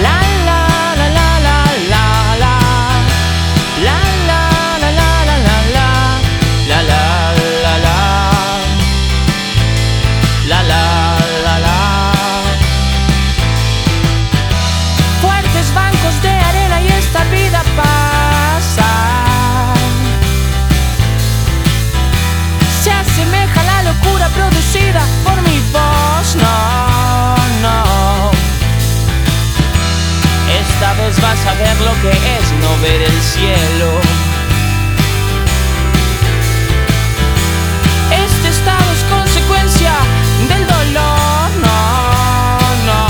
La sabes vas a ver lo que es no ver el cielo. Este estado es consecuencia del dolor, no, no.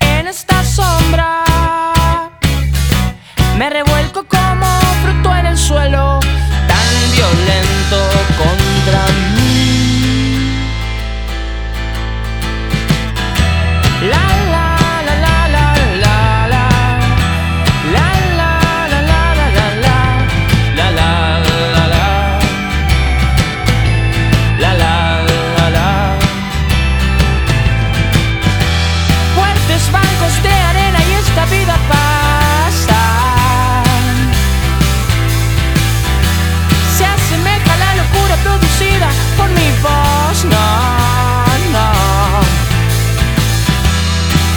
En esta sombra me revuelco como fruto en el suelo, tan violento contra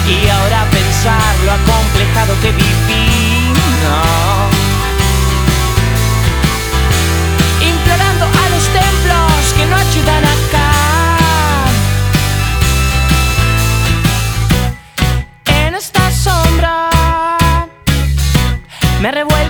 Y ahora pensar lo acomplejado que viví, no. Implorando a los templos que no ayudan acá. En esta sombra me revuelvo.